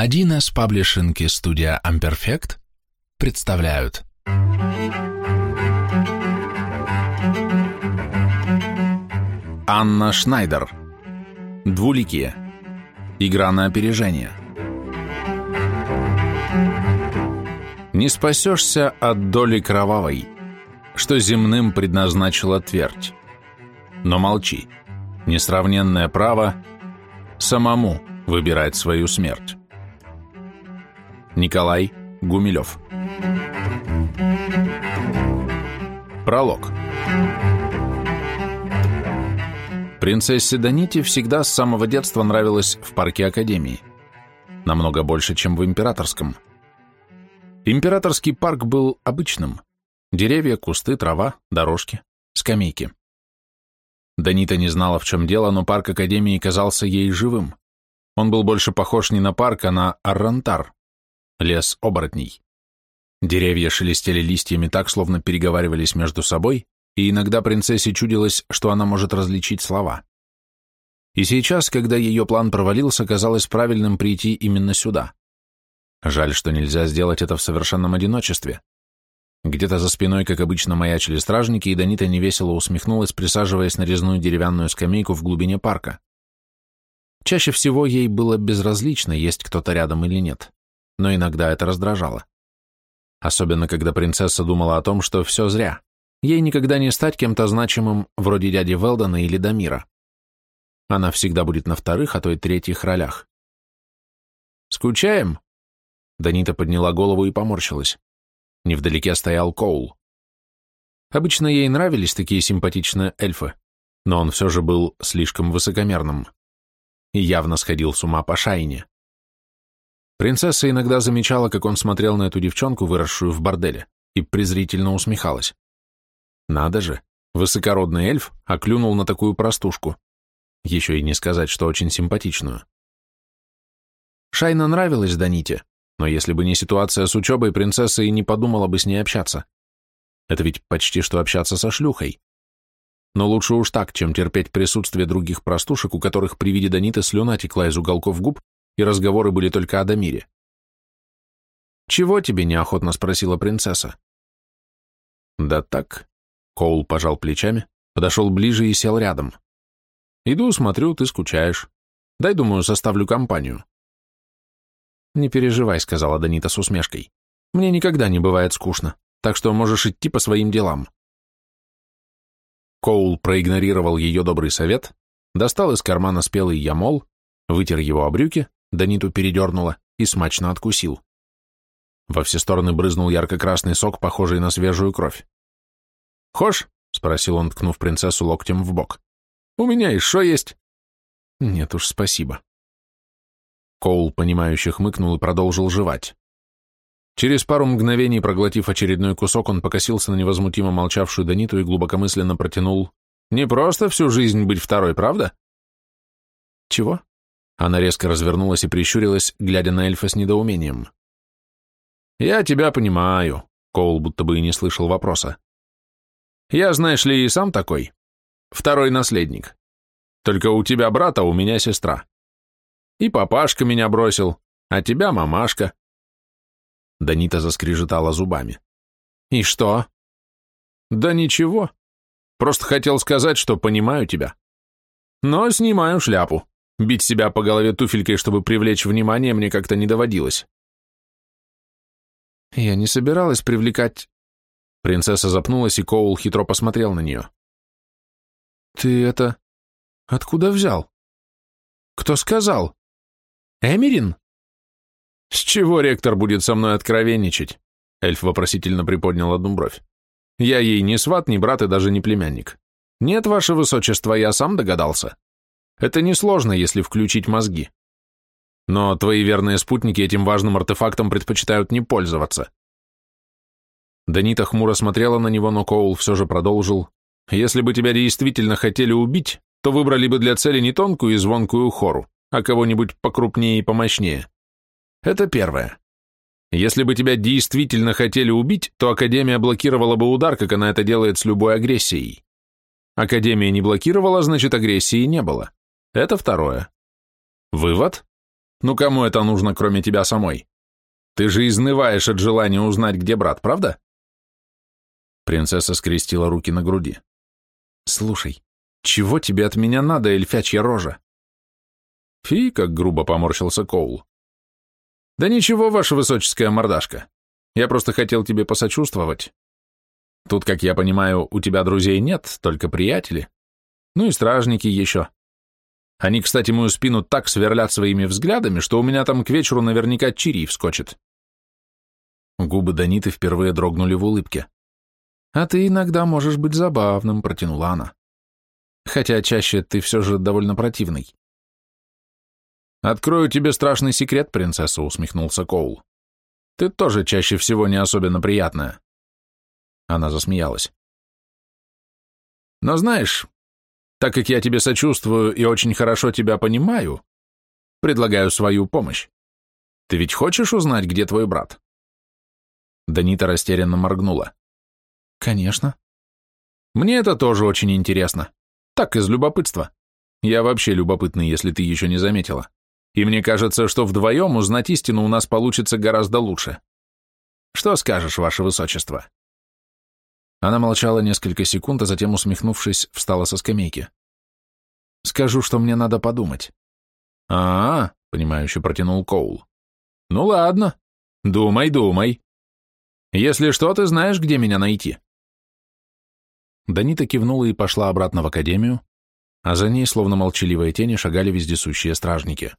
1С Паблишинг и студия Amperfect представляют. Анна Шнайдер. Двуликие. Игра на опережение. Не спасешься от доли кровавой, что земным предназначила твердь. Но молчи, несравненное право самому выбирать свою смерть. Николай Гумилев Пролог Принцессе Даните всегда с самого детства нравилось в парке Академии. Намного больше, чем в Императорском. Императорский парк был обычным. Деревья, кусты, трава, дорожки, скамейки. Данита не знала, в чем дело, но парк Академии казался ей живым. Он был больше похож не на парк, а на Аррантар, лес оборотней. Деревья шелестели листьями так, словно переговаривались между собой, и иногда принцессе чудилось, что она может различить слова. И сейчас, когда ее план провалился, казалось правильным прийти именно сюда. Жаль, что нельзя сделать это в совершенном одиночестве. Где-то за спиной, как обычно, маячили стражники, и Данита невесело усмехнулась, присаживаясь на резную деревянную скамейку в глубине парка. Чаще всего ей было безразлично, есть кто-то рядом или нет, но иногда это раздражало. Особенно, когда принцесса думала о том, что все зря. Ей никогда не стать кем-то значимым, вроде дяди Велдона или Дамира. Она всегда будет на вторых, а то и третьих ролях. «Скучаем?» Данита подняла голову и поморщилась. Невдалеке стоял Коул. Обычно ей нравились такие симпатичные эльфы, но он все же был слишком высокомерным и явно сходил с ума по шайне. Принцесса иногда замечала, как он смотрел на эту девчонку, выросшую в борделе, и презрительно усмехалась. Надо же, высокородный эльф оклюнул на такую простушку. Еще и не сказать, что очень симпатичную. Шайна нравилась Даните, но если бы не ситуация с учебой, принцесса и не подумала бы с ней общаться. Это ведь почти что общаться со шлюхой но лучше уж так, чем терпеть присутствие других простушек, у которых при виде Даниты слюна текла из уголков губ, и разговоры были только о Дамире. «Чего тебе?» — неохотно спросила принцесса. «Да так», — Коул пожал плечами, подошел ближе и сел рядом. «Иду, смотрю, ты скучаешь. Дай, думаю, составлю компанию». «Не переживай», — сказала Данита с усмешкой. «Мне никогда не бывает скучно, так что можешь идти по своим делам». Коул проигнорировал ее добрый совет, достал из кармана спелый ямол, вытер его о брюки, Даниту передернуло и смачно откусил. Во все стороны брызнул ярко-красный сок, похожий на свежую кровь. «Хошь?» — спросил он, ткнув принцессу локтем в бок. «У меня еще есть». «Нет уж, спасибо». Коул, понимающе хмыкнул и продолжил жевать. Через пару мгновений, проглотив очередной кусок, он покосился на невозмутимо молчавшую Даниту и глубокомысленно протянул «Не просто всю жизнь быть второй, правда?» «Чего?» Она резко развернулась и прищурилась, глядя на эльфа с недоумением. «Я тебя понимаю», — Коул будто бы и не слышал вопроса. «Я, знаешь ли, и сам такой. Второй наследник. Только у тебя брата, у меня сестра. И папашка меня бросил, а тебя мамашка. Данита заскрежетала зубами. «И что?» «Да ничего. Просто хотел сказать, что понимаю тебя. Но снимаю шляпу. Бить себя по голове туфелькой, чтобы привлечь внимание, мне как-то не доводилось». «Я не собиралась привлекать...» Принцесса запнулась, и Коул хитро посмотрел на нее. «Ты это... откуда взял? Кто сказал? Эмерин?» «С чего ректор будет со мной откровенничать?» Эльф вопросительно приподнял одну бровь. «Я ей не сват, не брат и даже не племянник. Нет, ваше высочество, я сам догадался. Это несложно, если включить мозги. Но твои верные спутники этим важным артефактом предпочитают не пользоваться». Данита хмуро смотрела на него, но Коул все же продолжил. «Если бы тебя действительно хотели убить, то выбрали бы для цели не тонкую и звонкую хору, а кого-нибудь покрупнее и помощнее. Это первое. Если бы тебя действительно хотели убить, то Академия блокировала бы удар, как она это делает с любой агрессией. Академия не блокировала, значит, агрессии не было. Это второе. Вывод? Ну кому это нужно, кроме тебя самой? Ты же изнываешь от желания узнать, где брат, правда? Принцесса скрестила руки на груди. Слушай, чего тебе от меня надо, эльфячья рожа? Фи, как грубо поморщился Коул. Да ничего, ваша высоческая мордашка. Я просто хотел тебе посочувствовать. Тут, как я понимаю, у тебя друзей нет, только приятели. Ну и стражники еще. Они, кстати, мою спину так сверлят своими взглядами, что у меня там к вечеру наверняка чирий вскочит. Губы Даниты впервые дрогнули в улыбке. «А ты иногда можешь быть забавным», — протянула она. «Хотя чаще ты все же довольно противный». «Открою тебе страшный секрет, принцесса», — усмехнулся Коул. «Ты тоже чаще всего не особенно приятная». Она засмеялась. «Но знаешь, так как я тебе сочувствую и очень хорошо тебя понимаю, предлагаю свою помощь. Ты ведь хочешь узнать, где твой брат?» Данита растерянно моргнула. «Конечно». «Мне это тоже очень интересно. Так, из любопытства. Я вообще любопытный, если ты еще не заметила. И мне кажется, что вдвоем узнать истину у нас получится гораздо лучше. Что скажешь, ваше высочество?» Она молчала несколько секунд, а затем, усмехнувшись, встала со скамейки. «Скажу, что мне надо подумать». «А-а», — понимающе протянул Коул. «Ну ладно. Думай, думай. Если что, ты знаешь, где меня найти». Данита кивнула и пошла обратно в академию, а за ней, словно молчаливые тени, шагали вездесущие стражники.